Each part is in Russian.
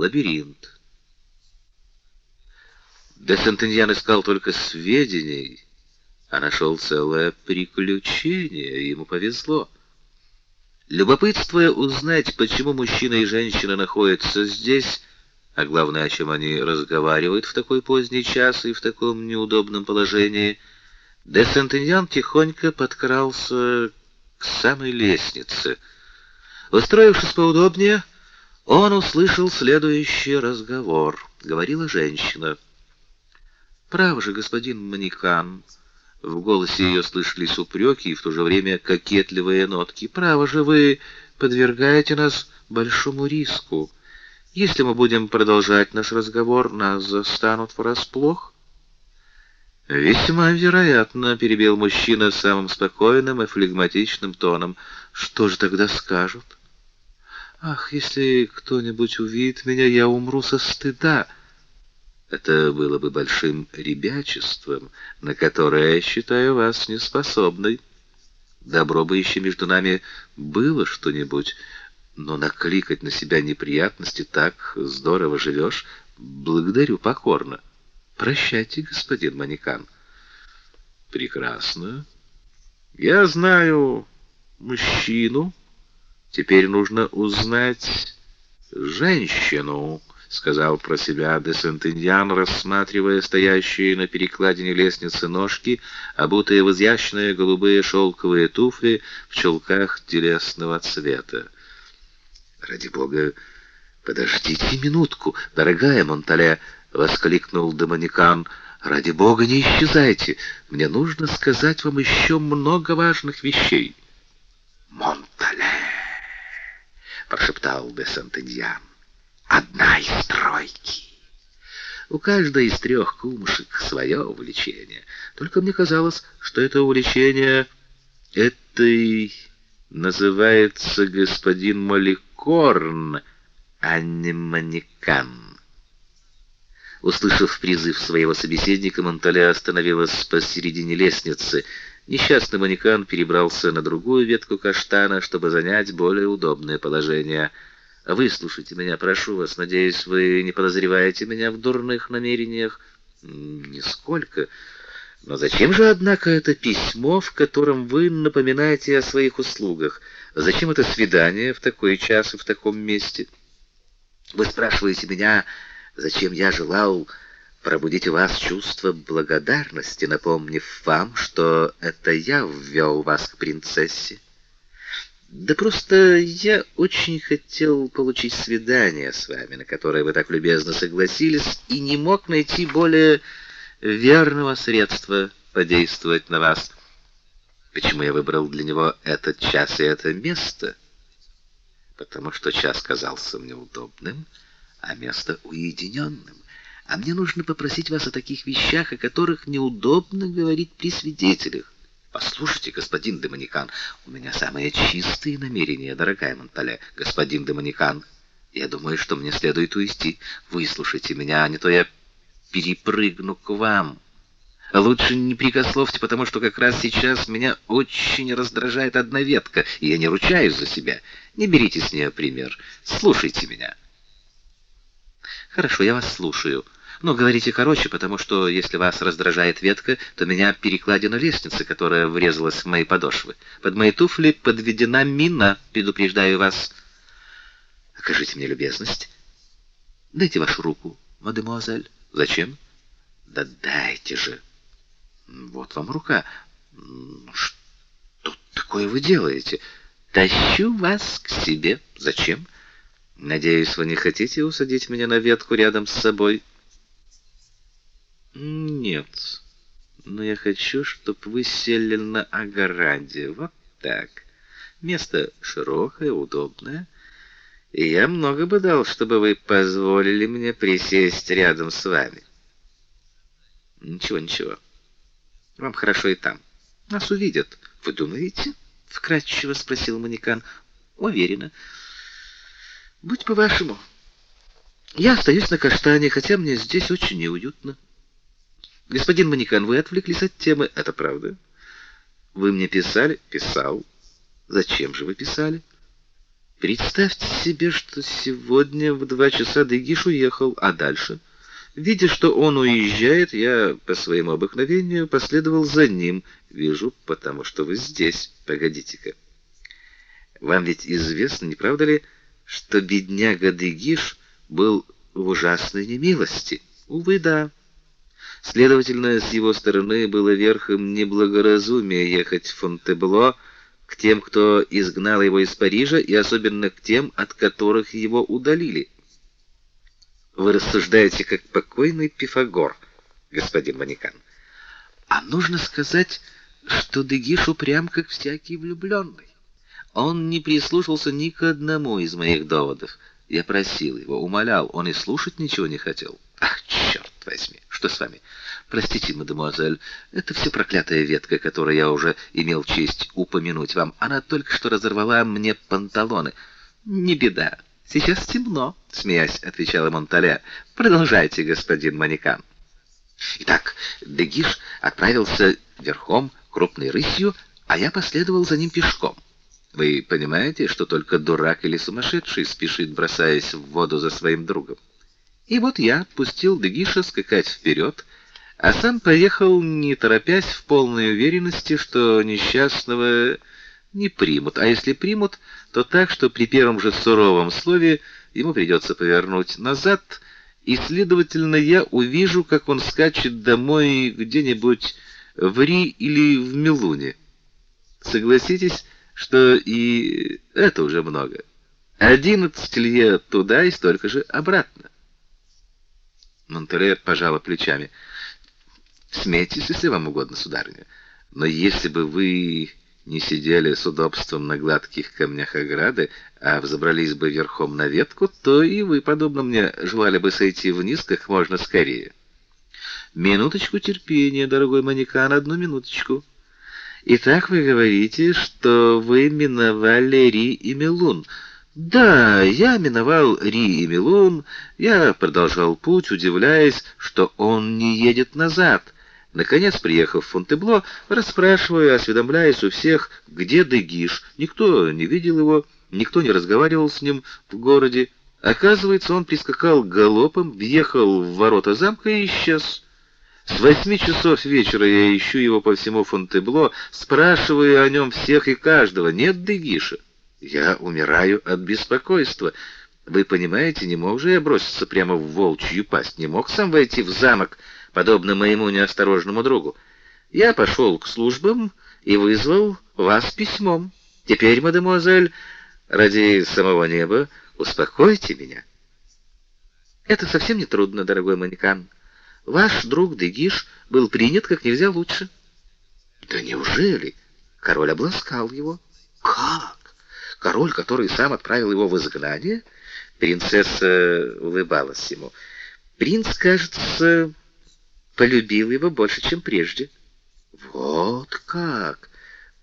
лабиринт. Де Сентеньян искал только сведений, а нашел целое приключение, ему повезло. Любопытствуя узнать, почему мужчина и женщина находятся здесь, а главное, о чем они разговаривают в такой поздний час и в таком неудобном положении, де Сентеньян тихонько подкрался к самой лестнице. Устроившись поудобнее, он услышал следующий разговор. Говорила женщина. «Право же, господин Манекан!» В голосе ее слышались упреки и в то же время кокетливые нотки. «Право же, вы подвергаете нас большому риску. Если мы будем продолжать наш разговор, нас застанут врасплох». «Весьма вероятно», — перебил мужчина самым спокойным и флегматичным тоном. «Что же тогда скажут?» «Ах, если кто-нибудь увидит меня, я умру со стыда». Это было бы большим ребячеством, на которое я считаю вас неспособной. Добро бы еще между нами было что-нибудь, но накликать на себя неприятности так здорово живешь. Благодарю покорно. Прощайте, господин Манекан. Прекрасно. Я знаю мужчину. Теперь нужно узнать женщину, сказал про себя де Сентеньян, рассматривая стоящие на перекладине лестницы ножки, обутые в изящные голубые шелковые туфли в чулках телесного цвета. Ради бога, подождите минутку, дорогая Монтале, — воскликнул Доминикан. «Ради Бога, не исчезайте! Мне нужно сказать вам еще много важных вещей!» «Монтале!» — прошептал де Сантеньян. «Одна из тройки!» У каждой из трех кумушек свое увлечение. Только мне казалось, что это увлечение этой называется господин Маликорн, а не Манекан. Услышав призыв своего собеседника, Монтале остановилась посередине лестницы. Несчастный манекан перебрался на другую ветку каштана, чтобы занять более удобное положение. «Выслушайте меня, прошу вас. Надеюсь, вы не подозреваете меня в дурных намерениях?» «Нисколько. Но зачем же, однако, это письмо, в котором вы напоминаете о своих услугах? Зачем это свидание в такой час и в таком месте?» «Вы спрашиваете меня...» Зачем я желал пробудить у вас чувство благодарности, напомнив вам, что это я ввел вас к принцессе? Да просто я очень хотел получить свидание с вами, на которое вы так любезно согласились, и не мог найти более верного средства подействовать на вас. Почему я выбрал для него этот час и это место? Потому что час казался мне удобным, а место уединенным. А мне нужно попросить вас о таких вещах, о которых неудобно говорить при свидетелях. Послушайте, господин Демоникан, у меня самые чистые намерения, дорогая Монтале, господин Демоникан. Я думаю, что мне следует уйти. Выслушайте меня, а не то я перепрыгну к вам. Лучше не прикословьте, потому что как раз сейчас меня очень раздражает одна ветка, и я не ручаюсь за себя. Не берите с нее пример. Слушайте меня. Хорошо, я вас слушаю. Но говорите короче, потому что если вас раздражает ветка, то меня перекладина лестницы, которая врезалась в мои подошвы. Под мои туфли подведена мина, предупреждаю вас. Окажите мне любезность. Дайте вашу руку, мадемуазель. Зачем? Да дайте же. Вот вам рука. Что такое вы делаете? Тащу вас к себе. Зачем? Надеюсь, вы не хотите усадить меня на ветку рядом с собой? Нет. Но я хочу, чтобы вы сели на ограде. Вот так. Место широкое, удобное. И я много бы дал, чтобы вы позволили мне присесть рядом с вами. Ничего, ничего. Вам хорошо и там. Нас увидят. Вы думаете? Вкратчиво спросил манекан. Уверена. Будь по-вашему. Я остаюсь на каштане, хотя мне здесь очень неуютно. Господин Манекан, вы отвлеклись от темы, это правда? Вы мне писали? Писал. Зачем же вы писали? Представьте себе, что сегодня в два часа Дегиш уехал, а дальше, видя, что он уезжает, я по своему обыкновению последовал за ним. Вижу, потому что вы здесь. Погодите-ка. Вам ведь известно, не правда ли, что бедняга Дегиш был в ужасной немилости? Увы, да. Следовательно, с его стороны было верхом неблагоразумия ехать в Фонтебло, к тем, кто изгнал его из Парижа, и особенно к тем, от которых его удалили. Вы рассуждаете как покойный Пифагор, господин Манекан. А нужно сказать, что Дегиш упрям, как всякий влюбленный. Он не прислушался ни к одному из моих доводов. Я просил его, умолял, он и слушать ничего не хотел. Ах, черт возьми, что с вами? Простите, мадемуазель, это все проклятая ветка, которую я уже имел честь упомянуть вам. Она только что разорвала мне панталоны. Не беда. Сейчас темно, смеясь, отвечала Монтале. Продолжайте, господин Манекан. Итак, Дегиш отправился верхом крупной рысью, а я последовал за ним пешком. Вы понимаете, что только дурак или сумасшедший спешит, бросаясь в воду за своим другом. И вот я пустил Дегиша скакать вперед, а сам поехал, не торопясь, в полной уверенности, что несчастного не примут, а если примут, то так, что при первом же суровом слове ему придется повернуть назад, и, следовательно, я увижу, как он скачет домой где-нибудь в Ри или в Милуне. Согласитесь, что и это уже много. Одиннадцать лье туда и столько же обратно. Монтере пожала плечами. Смейтесь, если вам угодно, сударыня. Но если бы вы не сидели с удобством на гладких камнях ограды, а взобрались бы верхом на ветку, то и вы, подобно мне, желали бы сойти вниз как можно скорее. Минуточку терпения, дорогой манекан, одну минуточку. Итак, вы говорите, что вы миновали Ри и Мелун. Да, я миновал Ри и Мелун, я продолжал путь, удивляясь, что он не едет назад — Наконец, приехав в Фонтебло, расспрашиваю, осведомляясь у всех, где Дегиш. Никто не видел его, никто не разговаривал с ним в городе. Оказывается, он прискакал галопом, въехал в ворота замка и исчез. С восьми часов вечера я ищу его по всему Фонтебло, спрашиваю о нем всех и каждого. Нет Дегиша. Я умираю от беспокойства. Вы понимаете, не мог же я броситься прямо в волчью пасть, не мог сам войти в замок, подобно моему неосторожному другу. Я пошел к службам и вызвал вас письмом. Теперь, мадемуазель, ради самого неба, успокойте меня. Это совсем не трудно, дорогой манекан. Ваш друг Дегиш был принят как нельзя лучше. Да неужели? Король обласкал его. Как? Король, который сам отправил его в изгнание? Принцесса улыбалась ему. Принц, кажется, полюбил его больше, чем прежде. Вот как,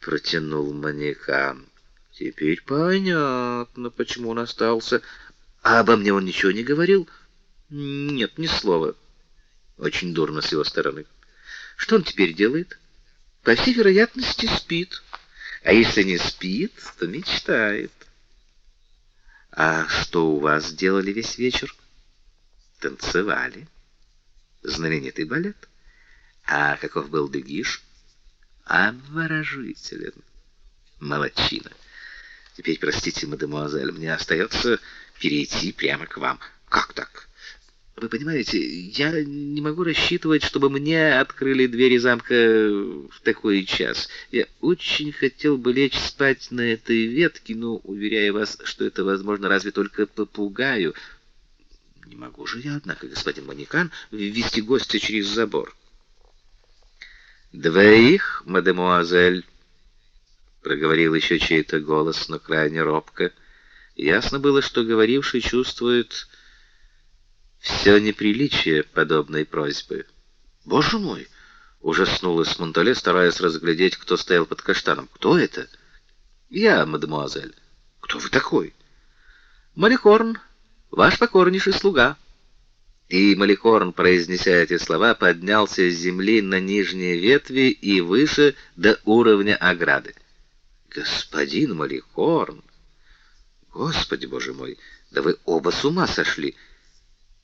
протянул манекан. Теперь понятно, почему он остался. А обо мне он ничего не говорил? Нет, ни слова. Очень дурно с его стороны. Что он теперь делает? По всей вероятности, спит. А если не спит, то мечтает. А что у вас делали весь вечер? Танцевали знаменитый балет. А каков был Дегиш? Обворожителен. Молодчина. Теперь, простите, мадемуазель, мне остается перейти прямо к вам. Как так? Вы понимаете, я не могу рассчитывать, чтобы мне открыли двери замка в такой час. Я очень хотел бы лечь спать на этой ветке, но уверяю вас, что это возможно разве только попугаю. Не могу же я, однако, господин Манекан, ввести гостя через забор. «Двоих, мадемуазель», — проговорил еще чей-то голос, но крайне робко. Ясно было, что говоривший чувствует все неприличие подобной просьбы. «Боже мой!» — ужаснулась Монтале, стараясь разглядеть, кто стоял под каштаном. «Кто это?» «Я, мадемуазель». «Кто вы такой?» «Маликорн» ваш покорнейший слуга». И Маликорн, произнеся эти слова, поднялся с земли на нижние ветви и выше до уровня ограды. «Господин Маликорн! Господи, боже мой, да вы оба с ума сошли.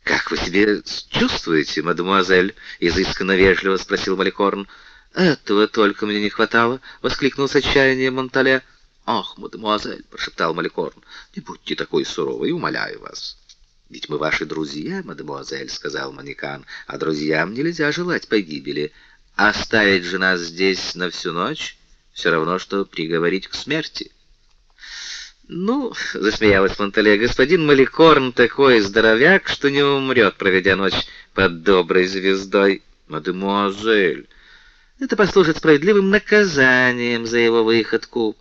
Как вы себя чувствуете, мадемуазель? изысканно вежливо спросил Маликорн. Этого только мне не хватало, воскликнул с отчаянием Монтале. Ах, мадемуазель, прошептал Маликорн. Не будьте такой суровой, умоляю вас. Ведь мы ваши друзья, мадемуазель, сказал Манекан. А друзьям нельзя желать погибели. Оставить же нас здесь на всю ночь все равно что приговорить к смерти. Ну, засмеялась Монтале, господин Маликорн такой здоровяк, что не умрет, проведя ночь под доброй звездой. Мадемуазель, это послужит справедливым наказанием за его выходку.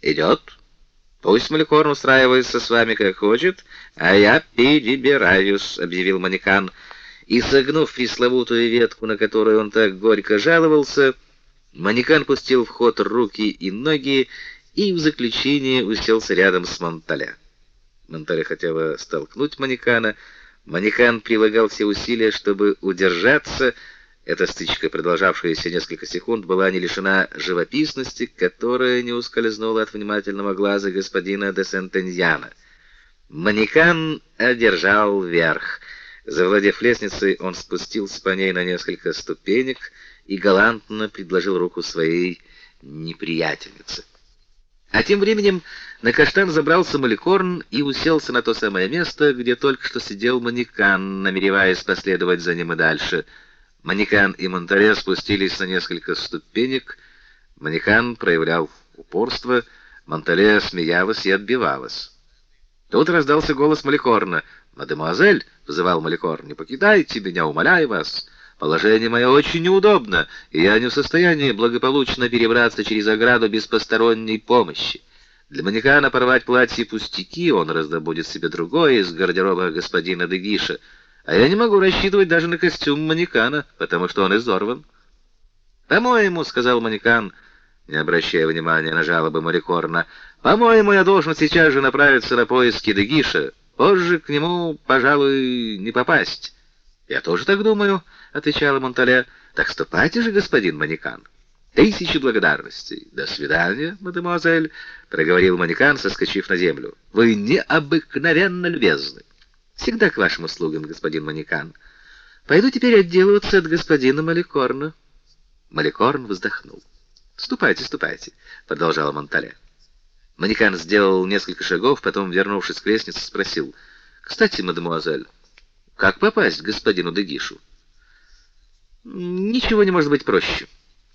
Идет. Пусть Маликорн устраивается с вами как хочет, а я перебираюсь, объявил Манекан. И согнув пресловутую ветку, на которую он так горько жаловался, Манекан пустил в ход руки и ноги и в заключение уселся рядом с Монталя. Монталя хотела столкнуть Манекана, Манекан прилагал все усилия, чтобы удержаться. Эта стычка, продолжавшаяся несколько секунд, была не лишена живописности, которая не ускользнула от внимательного глаза господина де Сентеньяна. Манекан одержал верх. Завладев лестницей, он спустился по ней на несколько ступенек и галантно предложил руку своей неприятельнице. А тем временем на каштан забрался Маликорн и уселся на то самое место, где только что сидел Манекан, намереваясь последовать за ним и дальше. Манекан и Монтаре спустились на несколько ступенек. Манекан проявлял упорство, Монтале смеялась и отбивалась. Тут раздался голос Маликорна. "Мадемуазель", вызывал Маликорн, "не покидайте меня, умоляю вас". Положение мое очень неудобно, и я не в состоянии благополучно перебраться через ограду без посторонней помощи. Для манекана порвать платье пустяки, он раздобудет себе другое из гардероба господина Дегиша, а я не могу рассчитывать даже на костюм манекана, потому что он изорван. «По-моему», — сказал манекан, не обращая внимания на жалобы Маликорна, «по-моему, я должен сейчас же направиться на поиски Дегиша. Позже к нему, пожалуй, не попасть». «Я тоже так думаю», — отвечала Монтале. «Так ступайте же, господин Манекан». «Тысячи благодарностей. До свидания, мадемуазель», — проговорил Манекан, соскочив на землю. «Вы необыкновенно любезны». «Всегда к вашим услугам, господин Манекан. Пойду теперь отделываться от господина Маликорна». Маликорн вздохнул. «Ступайте, ступайте», — продолжала Монтале. Манекан сделал несколько шагов, потом, вернувшись к лестнице, спросил. «Кстати, мадемуазель, как попасть к господину Дегишу? Ничего не может быть проще.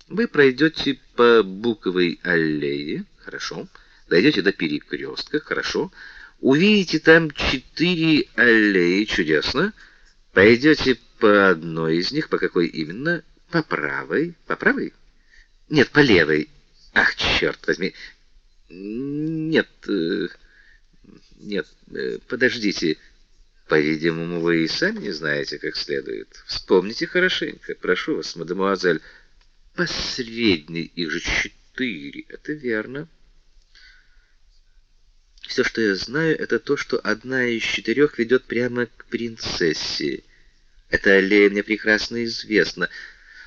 Вы пройдете по Буковой аллее, хорошо. Дойдете до перекрестка, хорошо. Увидите там четыре аллеи, чудесно. Пойдете по одной из них, по какой именно? По правой. По правой? Нет, по левой. Ах, черт возьми. Нет, э, нет, э, подождите. По-видимому, вы и сами не знаете, как следует. Вспомните хорошенько, прошу вас, мадемуазель. Посредний их же четыре, это верно. Все, что я знаю, это то, что одна из четырех ведет прямо к принцессе. Эта аллея мне прекрасно известна.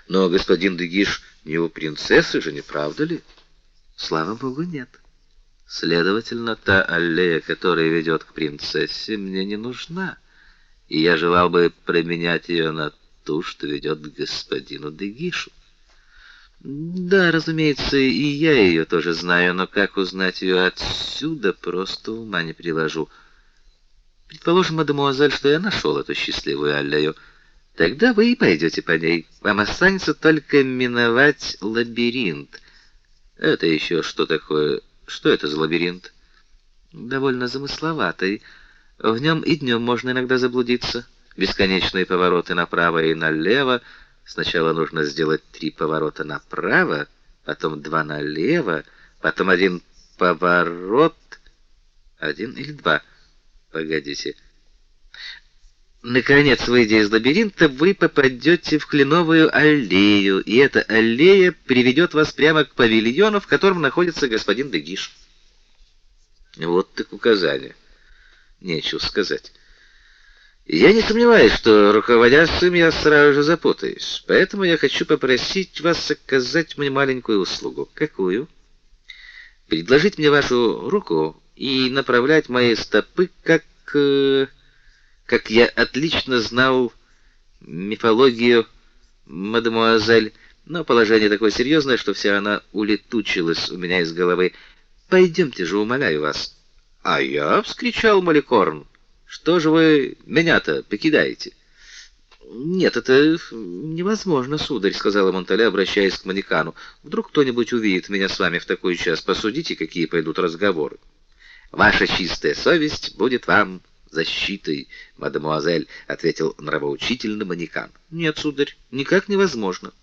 Но господин Дегиш не у принцессы же, не правда ли? Слава богу, нет. Следовательно, та аллея, которая ведет к принцессе, мне не нужна, и я желал бы променять ее на ту, что ведет к господину Дегишу. Да, разумеется, и я ее тоже знаю, но как узнать ее отсюда, просто ума не приложу. Предположим, мадемуазель, что я нашел эту счастливую аллею. Тогда вы и пойдете по ней. Вам останется только миновать лабиринт. Это еще что такое? Что это за лабиринт? Довольно замысловатый. В нем и днем можно иногда заблудиться. Бесконечные повороты направо и налево. Сначала нужно сделать три поворота направо, потом два налево, потом один поворот, один или два. Погодите. Наконец, выйдя из лабиринта, вы попадете в кленовую аллею, и эта аллея приведет вас прямо к павильону, в котором находится господин Дегиш. Вот так указание. Нечего сказать. Я не сомневаюсь, что руководя им я сразу же запутаюсь. Поэтому я хочу попросить вас оказать мне маленькую услугу. Какую? Предложить мне вашу руку и направлять мои стопы, как э, как я отлично знал мифологию мадемуазель, но положение такое серьезное, что вся она улетучилась у меня из головы. Пойдемте же, умоляю вас. А я вскричал Маликорн. Что же вы меня-то покидаете? Нет, это невозможно, сударь, сказала Монтале, обращаясь к Манекану. Вдруг кто-нибудь увидит меня с вами в такой час. Посудите, какие пойдут разговоры. Ваша чистая совесть будет вам защитой, мадемуазель, ответил нравоучительно Манекан. Нет, сударь, никак невозможно.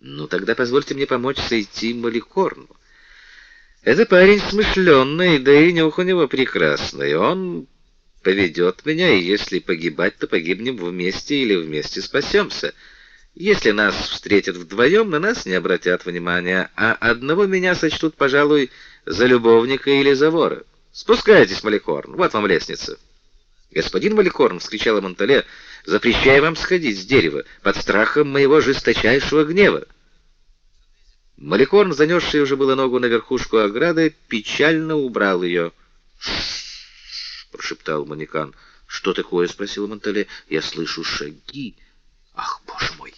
Ну тогда позвольте мне помочь сойти Маликорну. Это парень смышленый, да и нюх у него прекрасный. Он поведет меня, и если погибать, то погибнем вместе или вместе спасемся. Если нас встретят вдвоем, на нас не обратят внимания, а одного меня сочтут, пожалуй, за любовника или за вора. Спускайтесь, Маликорн, вот вам лестница. Господин Маликорн, вскричала Монтале, запрещаю вам сходить с дерева под страхом моего жесточайшего гнева. Маликорн, занесший уже было ногу на верхушку ограды, печально убрал ее прошептал Манекан. "Что такое?" спросил Монтале. "Я слышу шаги. Ах, боже мой!"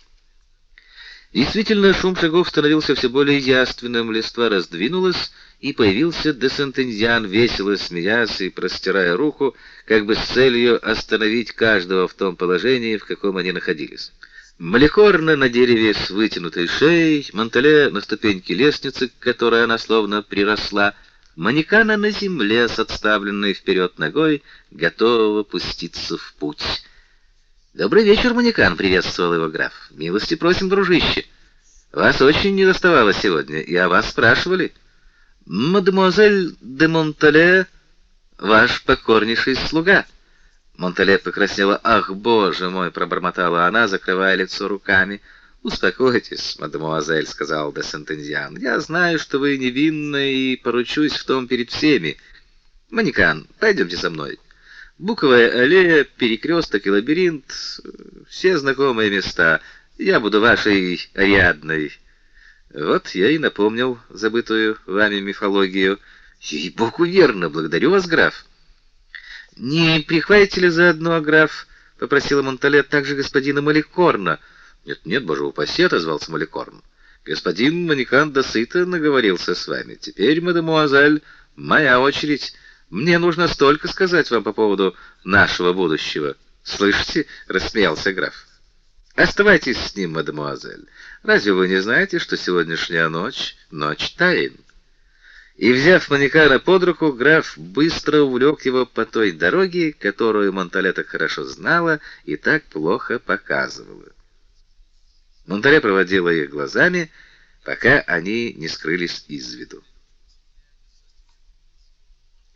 Действительно, шум шагов становился все более яственным, листва раздвинулась, и появился де Сентеньян, весело смеясь и простирая руку, как бы с целью остановить каждого в том положении, в каком они находились. Маликорна на дереве с вытянутой шеей, Монтале на ступеньке лестницы, к которой она словно приросла, Манекана на земле с отставленной вперед ногой, готового пуститься в путь. «Добрый вечер, Манекан!» — приветствовал его граф. «Милости просим, дружище. Вас очень не доставало сегодня, и о вас спрашивали. Мадемуазель де Монтале, ваш покорнейший слуга». Монтале покраснела. «Ах, боже мой!» — пробормотала она, закрывая лицо руками. Успокойтесь, мадемуазель, сказал де Сентензиан. Я знаю, что вы невинны и поручусь в том перед всеми. Манекан, пойдемте со мной. Буковая аллея, перекресток и лабиринт все знакомые места. Я буду вашей Ариадной. Вот я и напомнил забытую вами мифологию. Ей-богу, верно, благодарю вас, граф. Не прихватите ли заодно, граф, попросила Монтале также господина Маликорна. Нет, нет, боже упаси, отозвался Маликорн. Господин Манекан досыто наговорился с вами. Теперь, мадемуазель, моя очередь. Мне нужно столько сказать вам по поводу нашего будущего. Слышите? рассмеялся граф. Оставайтесь с ним, мадемуазель. Разве вы не знаете, что сегодняшняя ночь ночь тайн? И взяв Манекана под руку, граф быстро увлек его по той дороге, которую Монтале так хорошо знала и так плохо показывала. Монтаре проводила их глазами, пока они не скрылись из виду.